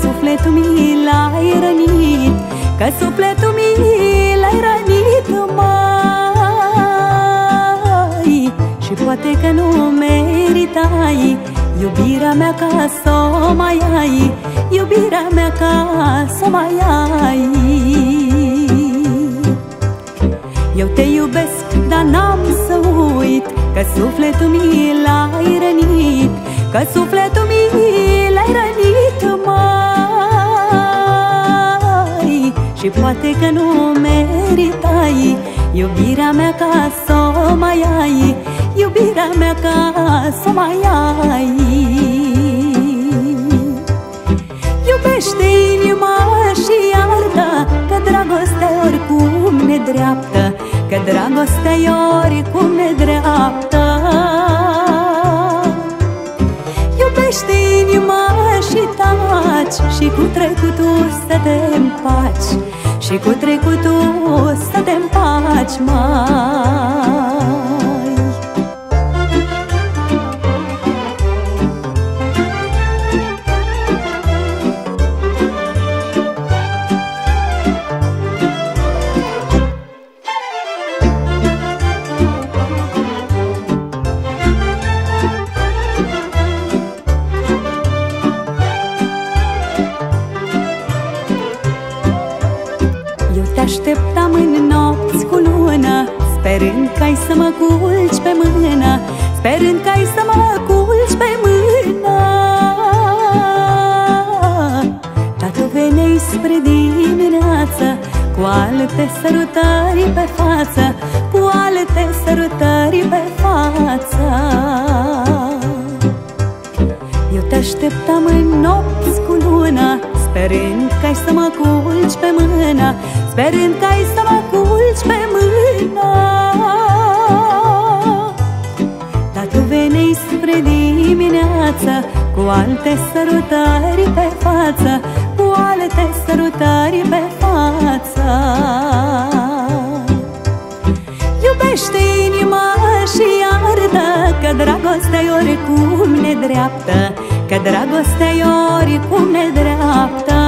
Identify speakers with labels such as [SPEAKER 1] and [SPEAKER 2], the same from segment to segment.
[SPEAKER 1] sufletul mi l-ai rănit Că sufletul mi l-ai rănit, mai. Și poate că nu meritai Iubirea mea ca să o mai ai Iubirea mea ca să o mai ai. Eu te iubesc, dar n-am să uit Că sufletul mi l-ai rănit Că sufletul Și poate că nu meritai. Iubirea mea ca să o mai ai. Iubirea mea ca să o mai ai. Iubește inima și iartă Că dragostea oricum ne dreaptă Că dragostea e oricum ne dreaptă. Iubește inima și taci Și cu trecutul să te împaci Și cu trecutul să te împaci, mai așteptam în nopți cu lună Sperând că ai să mă culci pe mână Sperând că ai să mă culci pe mână. Dar tu veneai spre dimineață Cu alte sărutări pe față Cu alte sărutări pe față. Eu te așteptam în nopți cu lună Sperând că ai să mă culci pe mână Sperând că ai să mă culci pe mână Dar tu venei spre dimineață Cu alte sărutări pe față Cu alte sărutări pe față. Iubește inima și iartă Că dragostea e oricum nedreaptă Că dragostea e oricum nedreaptă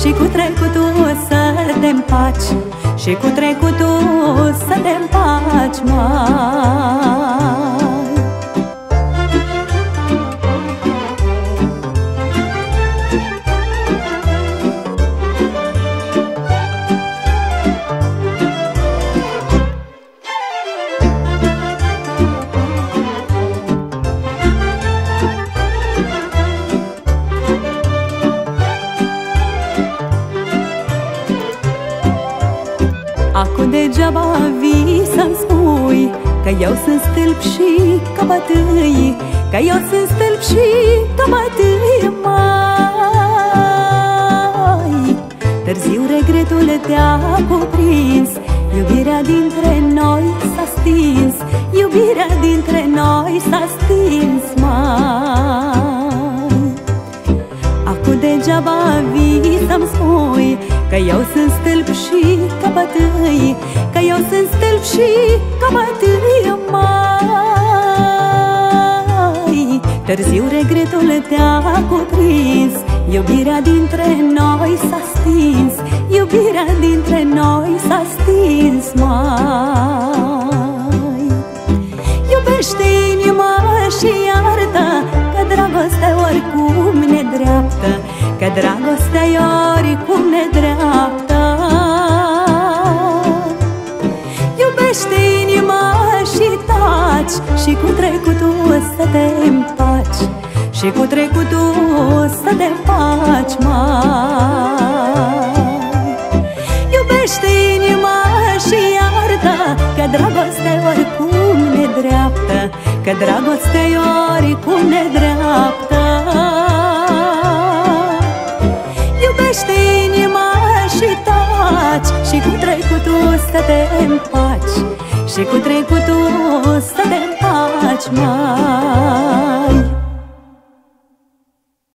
[SPEAKER 1] Și cu trecutul să te împaci. Și cu trecutul să te împaci, mai degeaba vii să-mi spui Că eu sunt stâlp și căpătâi Că eu sunt stâlp și căpătâi, mai Târziu regretul te-a cuprins Iubirea dintre noi s-a stins Iubirea dintre noi s-a stins, mai Acu degeaba vii să-mi spui Că eu sunt stâlp și căpătâi Că eu sunt stâlp și căpătâi, mai. Târziu regretul te-a cuprins Iubirea dintre noi s-a stins Iubirea dintre noi s-a stins, mai. Iubește inima și iartă Că dragostea oricum ne dreaptă Că dragostea e oricum nedreaptă. Iubește inima și taci Și cu trecutul să te împaci Și cu trecutul să te împaci, mai Iubește inima și iartă Că dragostea e oricum nedreaptă Că dragostea e oricum nedreaptă să te împaci. Și cu trecutul să